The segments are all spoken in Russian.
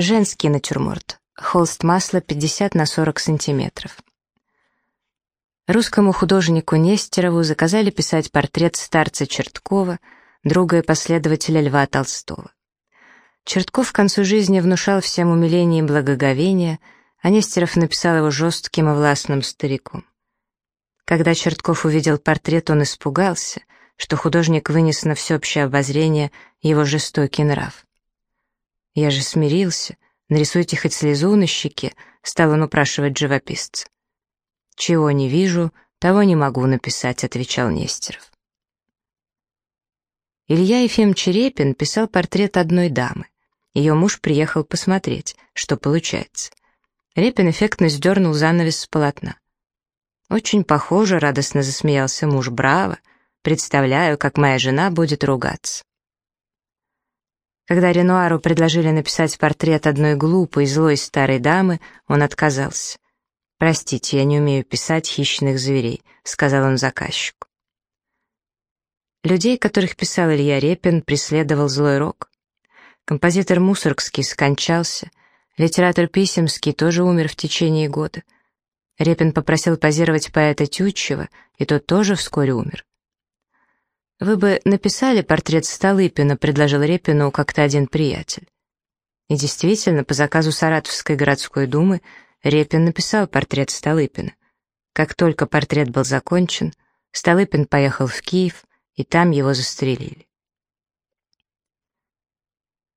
женский натюрморт. Холст масла 50 на 40 сантиметров. Русскому художнику Нестерову заказали писать портрет старца Черткова, друга и последователя Льва Толстого. Чертков к концу жизни внушал всем умиление и благоговение, а Нестеров написал его жестким и властным стариком. Когда Чертков увидел портрет, он испугался, что художник вынес на всеобщее обозрение его жестокий нрав. «Я же смирился, нарисуйте хоть слезу на щеке», — стал он упрашивать живописца. «Чего не вижу, того не могу написать», — отвечал Нестеров. Илья Ефим Черепин писал портрет одной дамы. Ее муж приехал посмотреть, что получается. Репин эффектно сдернул занавес с полотна. «Очень похоже», — радостно засмеялся муж, — «браво! Представляю, как моя жена будет ругаться». Когда Ренуару предложили написать портрет одной глупой, злой старой дамы, он отказался. «Простите, я не умею писать хищных зверей», — сказал он заказчику. Людей, которых писал Илья Репин, преследовал злой рок. Композитор Мусоргский скончался, литератор Писемский тоже умер в течение года. Репин попросил позировать поэта Тютчева, и тот тоже вскоре умер. «Вы бы написали портрет Столыпина», — предложил Репину как-то один приятель. И действительно, по заказу Саратовской городской думы Репин написал портрет Столыпина. Как только портрет был закончен, Столыпин поехал в Киев, и там его застрелили.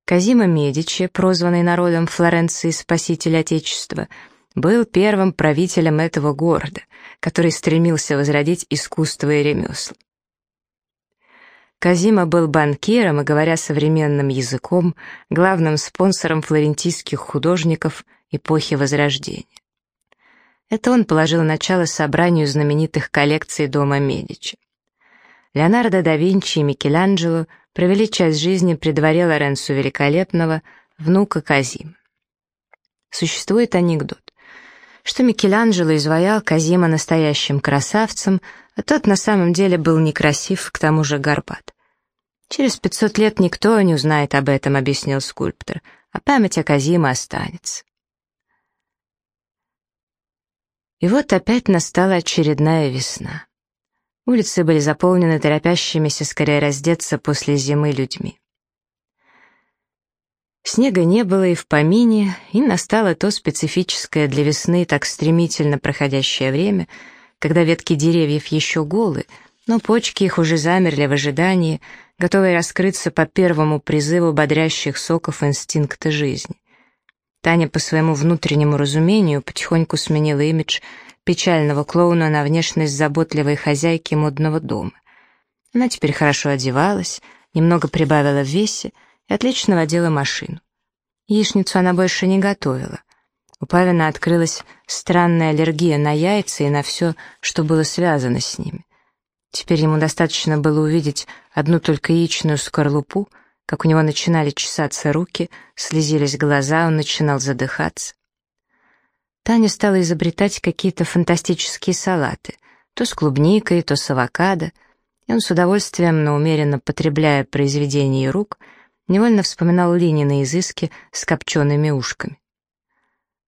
Казима Медичи, прозванный народом Флоренции Спаситель Отечества, был первым правителем этого города, который стремился возродить искусство и ремесла. Казима был банкиром и, говоря современным языком, главным спонсором флорентийских художников эпохи Возрождения. Это он положил начало собранию знаменитых коллекций дома Медичи. Леонардо да Винчи и Микеланджело провели часть жизни при дворе Лоренцо Великолепного, внука Казима. Существует анекдот, что Микеланджело изваял Казима настоящим красавцем, а тот на самом деле был некрасив, к тому же горбат. «Через пятьсот лет никто не узнает об этом», — объяснил скульптор, «а память о Казима останется». И вот опять настала очередная весна. Улицы были заполнены торопящимися скорее раздеться после зимы людьми. Снега не было и в помине, и настало то специфическое для весны так стремительно проходящее время, когда ветки деревьев еще голы, но почки их уже замерли в ожидании, готовые раскрыться по первому призыву бодрящих соков инстинкта жизни. Таня по своему внутреннему разумению потихоньку сменила имидж печального клоуна на внешность заботливой хозяйки модного дома. Она теперь хорошо одевалась, немного прибавила в весе и отлично водила машину. Яичницу она больше не готовила. У Павина открылась странная аллергия на яйца и на все, что было связано с ними. Теперь ему достаточно было увидеть одну только яичную скорлупу, как у него начинали чесаться руки, слезились глаза, он начинал задыхаться. Таня стала изобретать какие-то фантастические салаты, то с клубникой, то с авокадо, и он с удовольствием, но умеренно потребляя произведения рук, невольно вспоминал Линины изыски с копчеными ушками.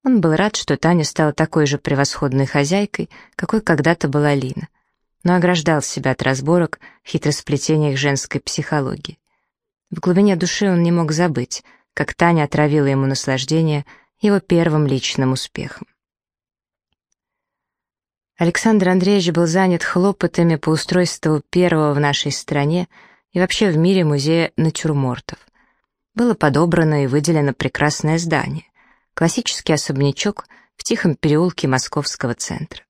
Он был рад, что Таня стала такой же превосходной хозяйкой, какой когда-то была Лина, но ограждал себя от разборок в хитросплетениях женской психологии. В глубине души он не мог забыть, как Таня отравила ему наслаждение — его первым личным успехом. Александр Андреевич был занят хлопотами по устройству первого в нашей стране и вообще в мире музея натюрмортов. Было подобрано и выделено прекрасное здание, классический особнячок в тихом переулке московского центра.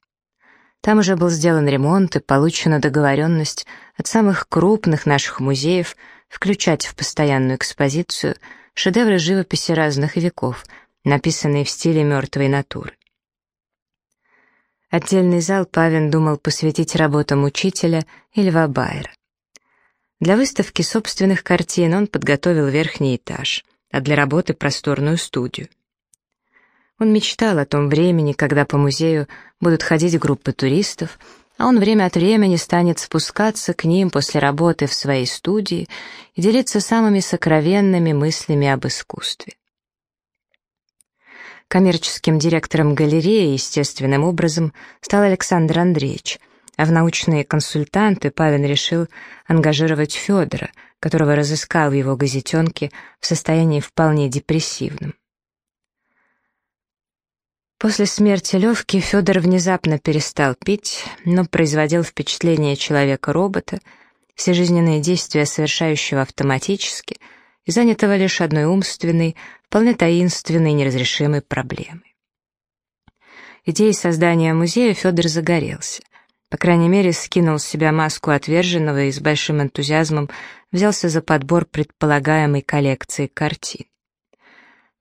Там уже был сделан ремонт и получена договоренность от самых крупных наших музеев включать в постоянную экспозицию шедевры живописи разных веков — написанные в стиле мертвой натуры. Отдельный зал Павин думал посвятить работам учителя и Льва Байера. Для выставки собственных картин он подготовил верхний этаж, а для работы просторную студию. Он мечтал о том времени, когда по музею будут ходить группы туристов, а он время от времени станет спускаться к ним после работы в своей студии и делиться самыми сокровенными мыслями об искусстве. Коммерческим директором галереи, естественным образом, стал Александр Андреевич, а в научные консультанты Павин решил ангажировать Федора, которого разыскал в его газетенке в состоянии вполне депрессивном. После смерти Левки Федор внезапно перестал пить, но производил впечатление человека-робота, все жизненные действия совершающего автоматически и занятого лишь одной умственной, вполне таинственной неразрешимой проблемой. Идеей создания музея Федор загорелся. По крайней мере, скинул с себя маску отверженного и с большим энтузиазмом взялся за подбор предполагаемой коллекции картин.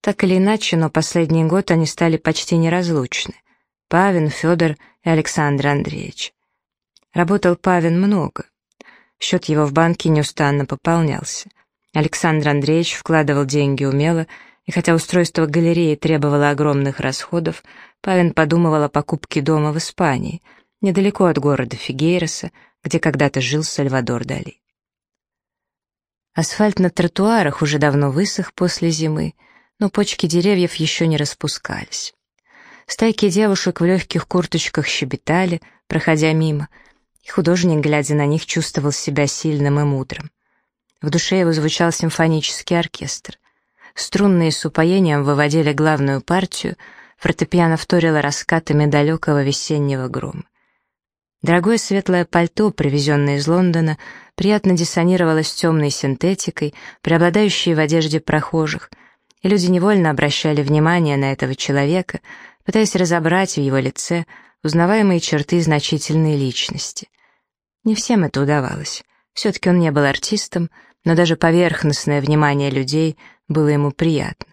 Так или иначе, но последний год они стали почти неразлучны. Павин, Федор и Александр Андреевич. Работал Павин много. Счет его в банке неустанно пополнялся. Александр Андреевич вкладывал деньги умело и хотя устройство галереи требовало огромных расходов, Павин подумывал о покупке дома в Испании, недалеко от города Фигейроса, где когда-то жил Сальвадор Дали. Асфальт на тротуарах уже давно высох после зимы, но почки деревьев еще не распускались. Стайки девушек в легких курточках щебетали, проходя мимо, и художник, глядя на них, чувствовал себя сильным и мудрым. В душе его звучал симфонический оркестр. Струнные с упоением выводили главную партию, фортепиано вторило раскатами далекого весеннего грома. Дорогое светлое пальто, привезенное из Лондона, приятно диссонировало с темной синтетикой, преобладающей в одежде прохожих, и люди невольно обращали внимание на этого человека, пытаясь разобрать в его лице узнаваемые черты значительной личности. Не всем это удавалось. Все-таки он не был артистом, но даже поверхностное внимание людей было ему приятно.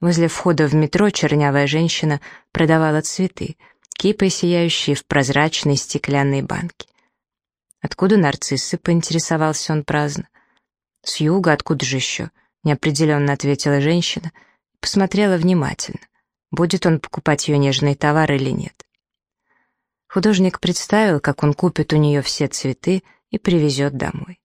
Возле входа в метро чернявая женщина продавала цветы, кипой сияющие в прозрачной стеклянной банке. «Откуда нарциссы?» — поинтересовался он праздно. «С юга, откуда же еще?» — неопределенно ответила женщина. Посмотрела внимательно, будет он покупать ее нежный товар или нет. Художник представил, как он купит у нее все цветы и привезет домой.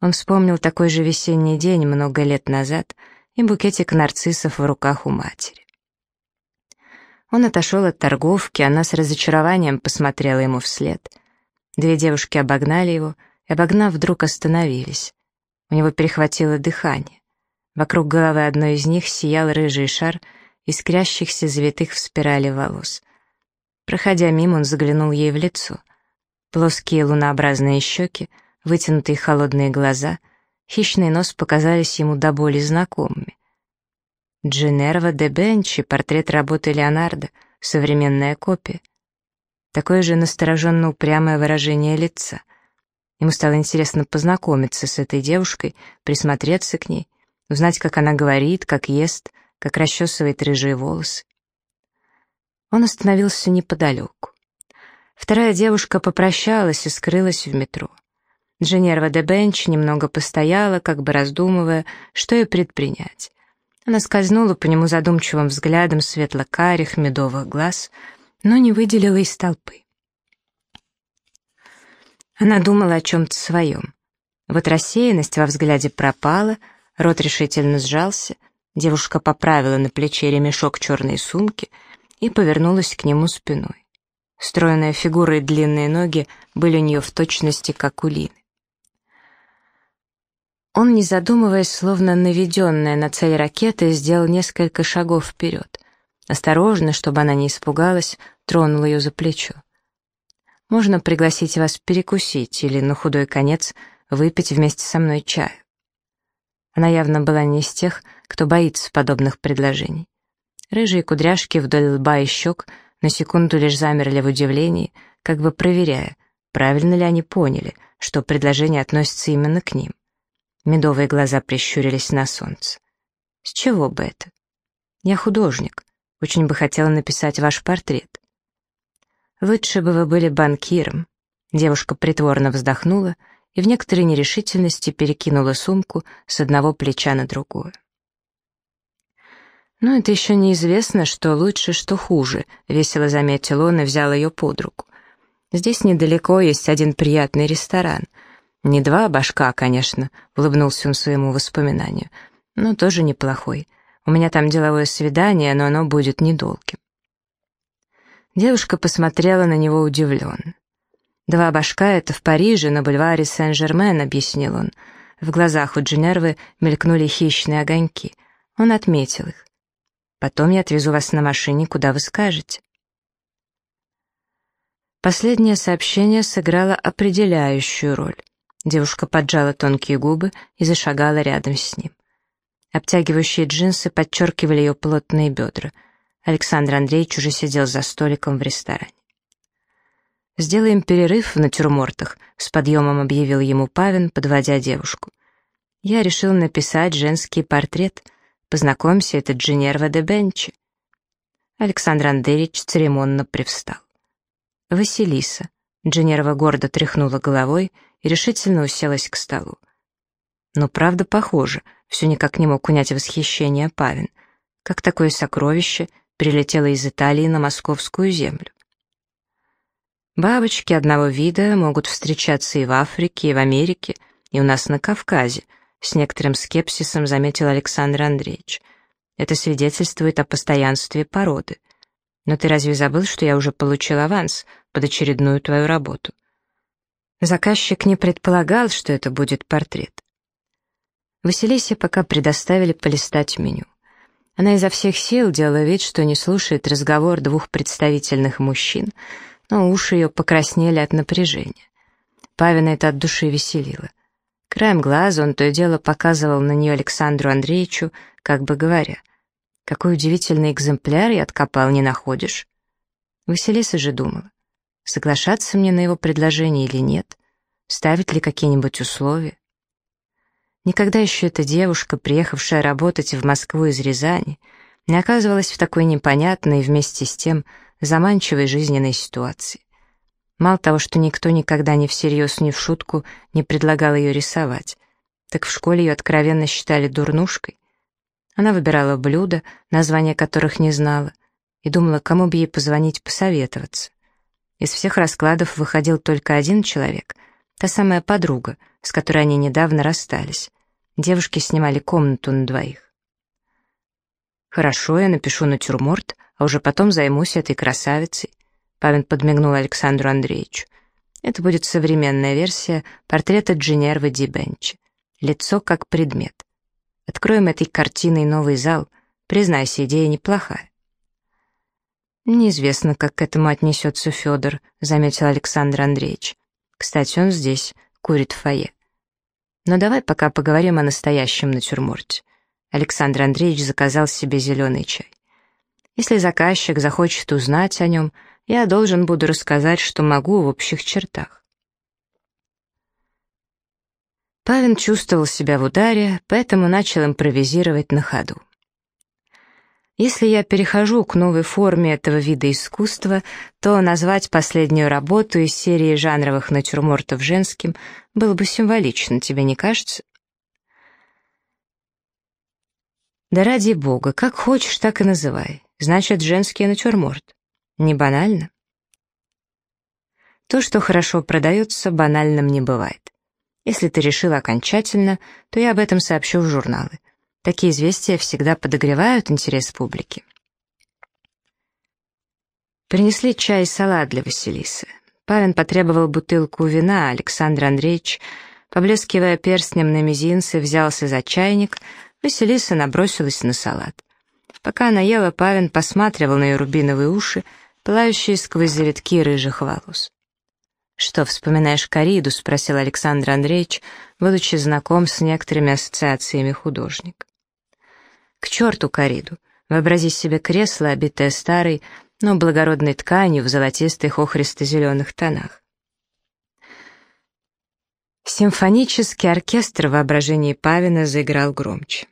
Он вспомнил такой же весенний день много лет назад и букетик нарциссов в руках у матери. Он отошел от торговки, она с разочарованием посмотрела ему вслед. Две девушки обогнали его, и, обогнав, вдруг остановились. У него перехватило дыхание. Вокруг головы одной из них сиял рыжий шар искрящихся завитых в спирали волос. Проходя мимо, он заглянул ей в лицо. Плоские лунообразные щеки — вытянутые холодные глаза, хищный нос показались ему до боли знакомыми. Дженерва де Бенчи, портрет работы Леонардо, современная копия. Такое же настороженно упрямое выражение лица. Ему стало интересно познакомиться с этой девушкой, присмотреться к ней, узнать, как она говорит, как ест, как расчесывает рыжие волосы. Он остановился неподалеку. Вторая девушка попрощалась и скрылась в метро. Дженерва де Бенч немного постояла, как бы раздумывая, что ей предпринять. Она скользнула по нему задумчивым взглядом светло-карих медовых глаз, но не выделила из толпы. Она думала о чем-то своем. Вот рассеянность во взгляде пропала, рот решительно сжался, девушка поправила на плече ремешок черной сумки и повернулась к нему спиной. Стройная фигура и длинные ноги были у нее в точности, как у Лины. Он, не задумываясь, словно наведенная на цель ракеты, сделал несколько шагов вперед. Осторожно, чтобы она не испугалась, тронул ее за плечо. «Можно пригласить вас перекусить или, на худой конец, выпить вместе со мной чаю». Она явно была не из тех, кто боится подобных предложений. Рыжие кудряшки вдоль лба и щек на секунду лишь замерли в удивлении, как бы проверяя, правильно ли они поняли, что предложение относится именно к ним. Медовые глаза прищурились на солнце. «С чего бы это?» «Я художник. Очень бы хотела написать ваш портрет». «Лучше бы вы были банкиром». Девушка притворно вздохнула и в некоторой нерешительности перекинула сумку с одного плеча на другое. «Ну, это еще неизвестно, что лучше, что хуже», — весело заметил он и взял ее под руку. «Здесь недалеко есть один приятный ресторан — не два башка, конечно, улыбнулся он своему воспоминанию, но тоже неплохой. У меня там деловое свидание, но оно будет недолгим». Девушка посмотрела на него удивленно. «Два башка — это в Париже, на бульваре Сен-Жермен», — объяснил он. В глазах у Дженервы мелькнули хищные огоньки. Он отметил их. «Потом я отвезу вас на машине, куда вы скажете». Последнее сообщение сыграло определяющую роль. Девушка поджала тонкие губы и зашагала рядом с ним. Обтягивающие джинсы подчеркивали ее плотные бедра. Александр Андреевич уже сидел за столиком в ресторане. «Сделаем перерыв в натюрмортах», — с подъемом объявил ему Павин, подводя девушку. «Я решил написать женский портрет. Познакомься, это Дженерва де Бенчи». Александр Андреевич церемонно привстал. «Василиса». Дженерва гордо тряхнула головой и решительно уселась к столу. Но правда похоже, все никак не мог унять восхищение Павин. Как такое сокровище прилетело из Италии на московскую землю? Бабочки одного вида могут встречаться и в Африке, и в Америке, и у нас на Кавказе, с некоторым скепсисом заметил Александр Андреевич. Это свидетельствует о постоянстве породы. Но ты разве забыл, что я уже получил аванс под очередную твою работу? Заказчик не предполагал, что это будет портрет. Василисе пока предоставили полистать меню. Она изо всех сил делала вид, что не слушает разговор двух представительных мужчин, но уши ее покраснели от напряжения. Павина это от души веселило. Краем глаза он то и дело показывал на нее Александру Андреевичу, как бы говоря, «Какой удивительный экземпляр я откопал, не находишь?» Василиса же думала, соглашаться мне на его предложение или нет, ставить ли какие-нибудь условия. Никогда еще эта девушка, приехавшая работать в Москву из Рязани, не оказывалась в такой непонятной и вместе с тем заманчивой жизненной ситуации. Мало того, что никто никогда ни всерьез, ни в шутку не предлагал ее рисовать, так в школе ее откровенно считали дурнушкой. Она выбирала блюда, названия которых не знала, и думала, кому бы ей позвонить посоветоваться. Из всех раскладов выходил только один человек, та самая подруга, с которой они недавно расстались. Девушки снимали комнату на двоих. «Хорошо, я напишу натюрморт, а уже потом займусь этой красавицей», Павин подмигнул Александру Андреевичу. «Это будет современная версия портрета Дженервы Ди Бенчи. Лицо как предмет. Откроем этой картиной новый зал. Признайся, идея неплохая». «Неизвестно, как к этому отнесется Федор», — заметил Александр Андреевич. «Кстати, он здесь, курит в фойе. Но давай пока поговорим о настоящем натюрморте». Александр Андреевич заказал себе зеленый чай. Если заказчик захочет узнать о нем, я должен буду рассказать, что могу в общих чертах. Павин чувствовал себя в ударе, поэтому начал импровизировать на ходу. Если я перехожу к новой форме этого вида искусства, то назвать последнюю работу из серии жанровых натюрмортов женским было бы символично, тебе не кажется? Да ради бога, как хочешь, так и называй. Значит, женский натюрморт. Не банально? То, что хорошо продается, банальным не бывает. Если ты решила окончательно, то я об этом сообщу в журналы. Такие известия всегда подогревают интерес публики. Принесли чай и салат для Василисы. Павин потребовал бутылку вина, Александр Андреевич, поблескивая перстнем на мизинце, взялся за чайник, Василиса набросилась на салат. Пока она ела, Павин посматривал на ее рубиновые уши, пылающие сквозь завитки рыжих волос. «Что, вспоминаешь Кариду?» — спросил Александр Андреевич, будучи знаком с некоторыми ассоциациями художника. «К черту Кариду! Вообрази себе кресло, обитое старой, но благородной тканью в золотистых охристо-зеленых тонах. Симфонический оркестр в воображении Павина заиграл громче.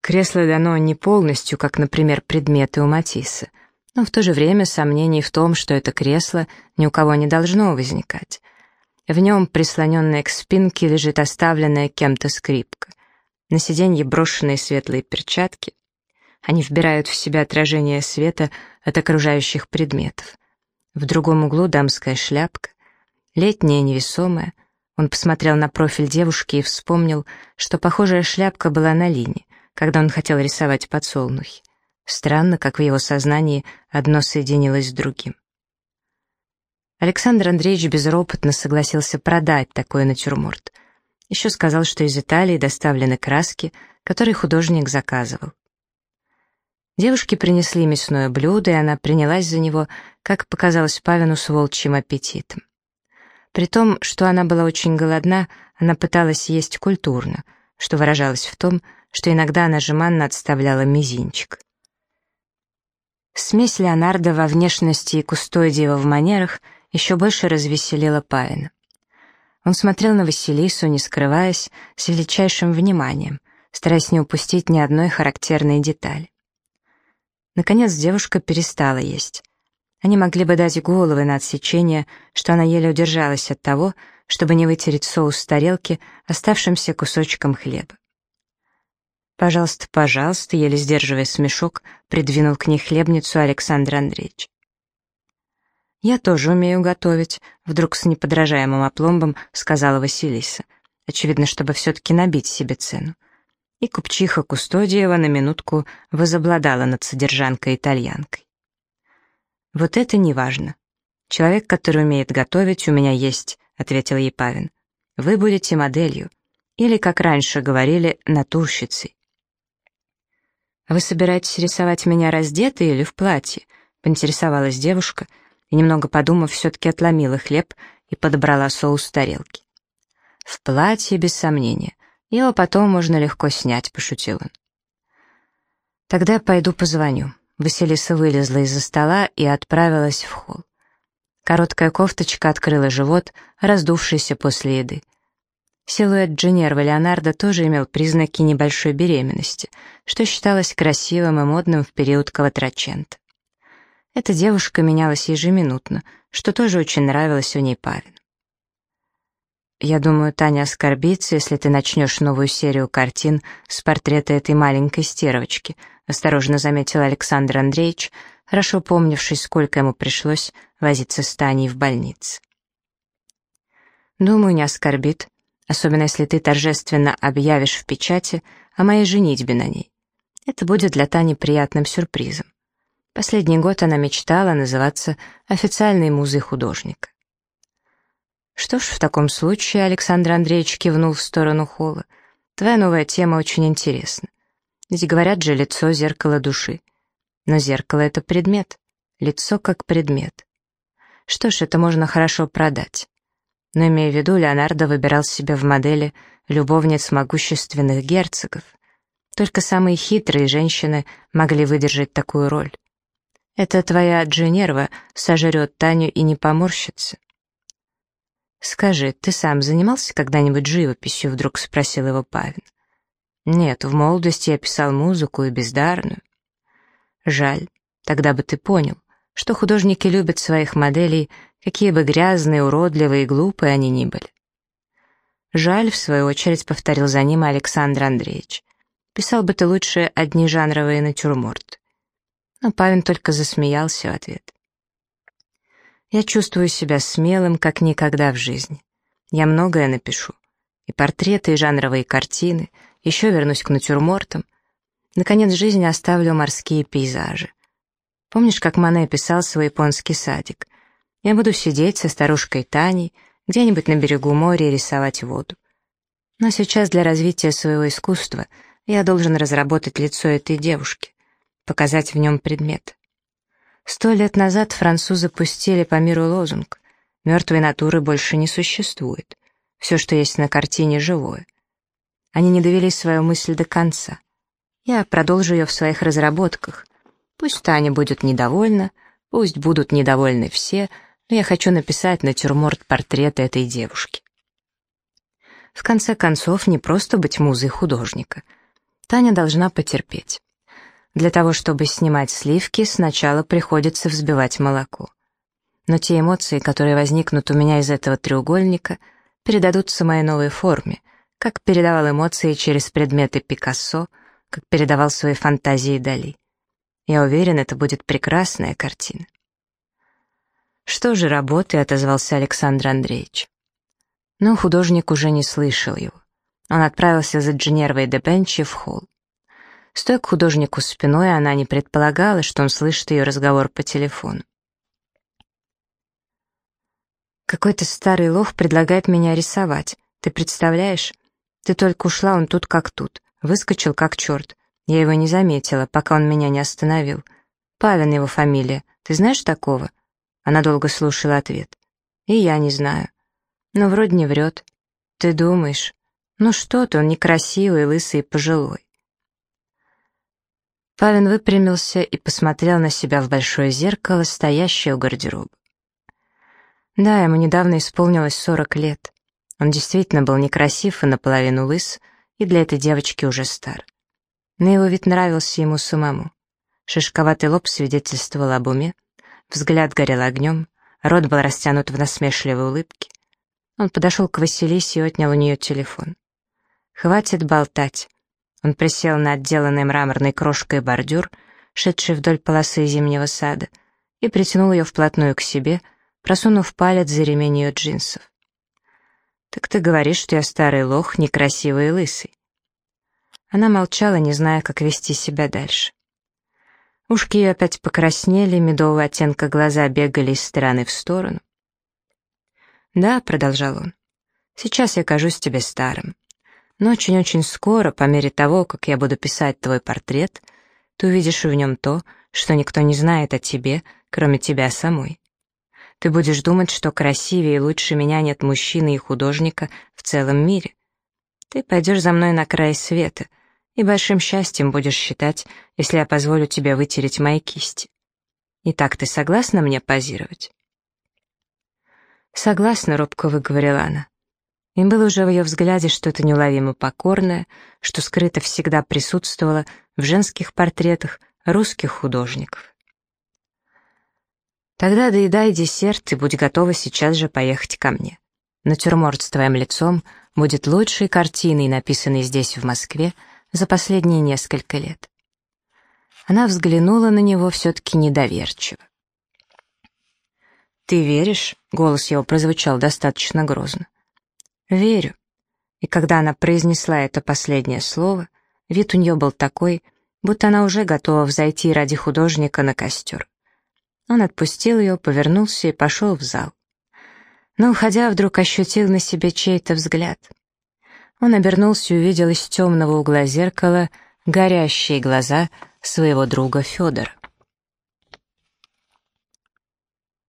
Кресло дано не полностью, как, например, предметы у Матисса, но в то же время сомнений в том, что это кресло ни у кого не должно возникать. В нем, прислоненная к спинке, лежит оставленная кем-то скрипка. На сиденье брошенные светлые перчатки. Они вбирают в себя отражение света от окружающих предметов. В другом углу дамская шляпка. Летняя, невесомая. Он посмотрел на профиль девушки и вспомнил, что похожая шляпка была на Лине, когда он хотел рисовать подсолнухи. Странно, как в его сознании одно соединилось с другим. Александр Андреевич безропотно согласился продать такой натюрморт. Еще сказал, что из Италии доставлены краски, которые художник заказывал. Девушки принесли мясное блюдо, и она принялась за него, как показалось Павину, с волчьим аппетитом. При том, что она была очень голодна, она пыталась есть культурно, что выражалось в том, что иногда она жеманно отставляла мизинчик. Смесь Леонардо во внешности и Кустодиева в манерах еще больше развеселила Павина. Он смотрел на Василису, не скрываясь, с величайшим вниманием, стараясь не упустить ни одной характерной детали. Наконец девушка перестала есть. Они могли бы дать головы на отсечение, что она еле удержалась от того, чтобы не вытереть соус с тарелки оставшимся кусочком хлеба. «Пожалуйста, пожалуйста», еле сдерживая смешок, придвинул к ней хлебницу Александр Андреевич. «Я тоже умею готовить», — вдруг с неподражаемым опломбом сказала Василиса, очевидно, чтобы все-таки набить себе цену. И купчиха Кустодиева на минутку возобладала над содержанкой-итальянкой. «Вот это не важно. Человек, который умеет готовить, у меня есть», — ответил ей Павин. «Вы будете моделью. Или, как раньше говорили, натурщицей». «Вы собираетесь рисовать меня раздетой или в платье?» — поинтересовалась девушка — и, немного подумав, все-таки отломила хлеб и подобрала соус с тарелки. «В платье, без сомнения. Его потом можно легко снять», — пошутил он. «Тогда пойду позвоню». Василиса вылезла из-за стола и отправилась в холл. Короткая кофточка открыла живот, раздувшийся после еды. Силуэт Дженерва Леонардо тоже имел признаки небольшой беременности, что считалось красивым и модным в период Каватрачента. Эта девушка менялась ежеминутно, что тоже очень нравилось у ней Павин. «Я думаю, Таня оскорбится, если ты начнешь новую серию картин с портрета этой маленькой стервочки», осторожно заметил Александр Андреевич, хорошо помнивший, сколько ему пришлось возиться с Таней в больнице. «Думаю, не оскорбит, особенно если ты торжественно объявишь в печати о моей женитьбе на ней. Это будет для Тани приятным сюрпризом. Последний год она мечтала называться официальной музой художника. «Что ж, в таком случае», — Александр Андреевич кивнул в сторону холла, «твоя новая тема очень интересна. Ведь говорят же, лицо — зеркало души. Но зеркало — это предмет, лицо как предмет. Что ж, это можно хорошо продать. Но, имея в виду, Леонардо выбирал себе в модели любовниц могущественных герцогов. Только самые хитрые женщины могли выдержать такую роль. Это твоя Дженерва сожрет Таню и не поморщится. «Скажи, ты сам занимался когда-нибудь живописью?» — вдруг спросил его Павин. «Нет, в молодости я писал музыку и бездарную». «Жаль, тогда бы ты понял, что художники любят своих моделей, какие бы грязные, уродливые и глупые они ни были». «Жаль», — в свою очередь повторил за ним Александр Андреевич. «Писал бы ты лучше одни жанровые натюрморты» но Павин только засмеялся в ответ. «Я чувствую себя смелым, как никогда в жизни. Я многое напишу. И портреты, и жанровые картины, еще вернусь к натюрмортам. Наконец, жизни оставлю морские пейзажи. Помнишь, как Мане писал свой японский садик? Я буду сидеть со старушкой Таней где-нибудь на берегу моря и рисовать воду. Но сейчас для развития своего искусства я должен разработать лицо этой девушки показать в нем предмет. Сто лет назад французы пустили по миру лозунг «Мертвой натуры больше не существует. Все, что есть на картине, живое». Они не довели свою мысль до конца. Я продолжу ее в своих разработках. Пусть Таня будет недовольна, пусть будут недовольны все, но я хочу написать натюрморт портрета этой девушки. В конце концов, не просто быть музой художника. Таня должна потерпеть. Для того, чтобы снимать сливки, сначала приходится взбивать молоко. Но те эмоции, которые возникнут у меня из этого треугольника, передадутся моей новой форме, как передавал эмоции через предметы Пикассо, как передавал свои фантазии Дали. Я уверен, это будет прекрасная картина. «Что же работы?» — отозвался Александр Андреевич. Но художник уже не слышал его. Он отправился за Дженервой де Бенчи в холл. Стоя к художнику спиной, она не предполагала, что он слышит ее разговор по телефону. «Какой-то старый лох предлагает меня рисовать. Ты представляешь? Ты только ушла, он тут как тут. Выскочил как черт. Я его не заметила, пока он меня не остановил. Павин его фамилия. Ты знаешь такого?» Она долго слушала ответ. «И я не знаю. Но вроде не врет. Ты думаешь? Ну что ты, он некрасивый, лысый и пожилой. Павин выпрямился и посмотрел на себя в большое зеркало, стоящее у гардероба. Да, ему недавно исполнилось 40 лет. Он действительно был некрасив и наполовину лыс, и для этой девочки уже стар. Но его вид нравился ему самому. Шишковатый лоб свидетельствовал об уме, взгляд горел огнем, рот был растянут в насмешливой улыбке. Он подошел к Василисе и отнял у нее телефон. «Хватит болтать». Он присел на отделанный мраморной крошкой бордюр, шедший вдоль полосы зимнего сада, и притянул ее вплотную к себе, просунув палец за ремень ее джинсов. «Так ты говоришь, что я старый лох, некрасивый и лысый». Она молчала, не зная, как вести себя дальше. Ушки ее опять покраснели, медового оттенка глаза бегали из стороны в сторону. «Да», — продолжал он, — «сейчас я кажусь тебе старым. Но очень-очень скоро, по мере того, как я буду писать твой портрет, ты увидишь в нем то, что никто не знает о тебе, кроме тебя самой. Ты будешь думать, что красивее и лучше меня нет мужчины и художника в целом мире. Ты пойдешь за мной на край света, и большим счастьем будешь считать, если я позволю тебе вытереть мои кисти. Итак, ты согласна мне позировать?» «Согласна», — робко выговорила она. И было уже в ее взгляде что-то неуловимо покорное, что скрыто всегда присутствовало в женских портретах русских художников. Тогда доедай десерт и будь готова сейчас же поехать ко мне. Натюрморт с твоим лицом будет лучшей картиной, написанной здесь, в Москве, за последние несколько лет. Она взглянула на него все-таки недоверчиво. «Ты веришь?» — голос его прозвучал достаточно грозно. «Верю». И когда она произнесла это последнее слово, вид у нее был такой, будто она уже готова взойти ради художника на костер. Он отпустил ее, повернулся и пошел в зал. Но, уходя, вдруг ощутил на себе чей-то взгляд. Он обернулся и увидел из темного угла зеркала горящие глаза своего друга Федора.